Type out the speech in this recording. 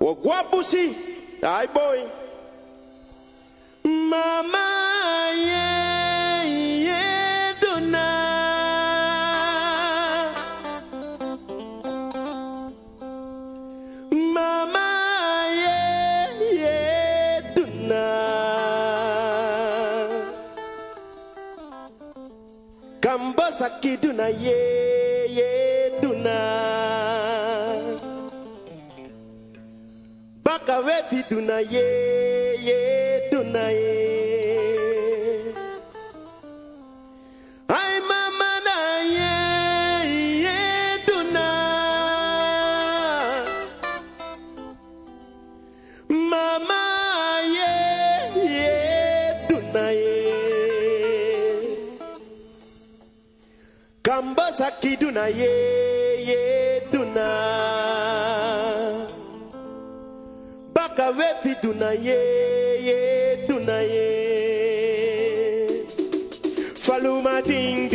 O Oguabusi, ai boi. Saki Duna, ye yeah, Duna. Bakawefi Duna, ye yeah, Duna. saki duna ye ye duna baka wefi duna ye ye duna ye faluma ding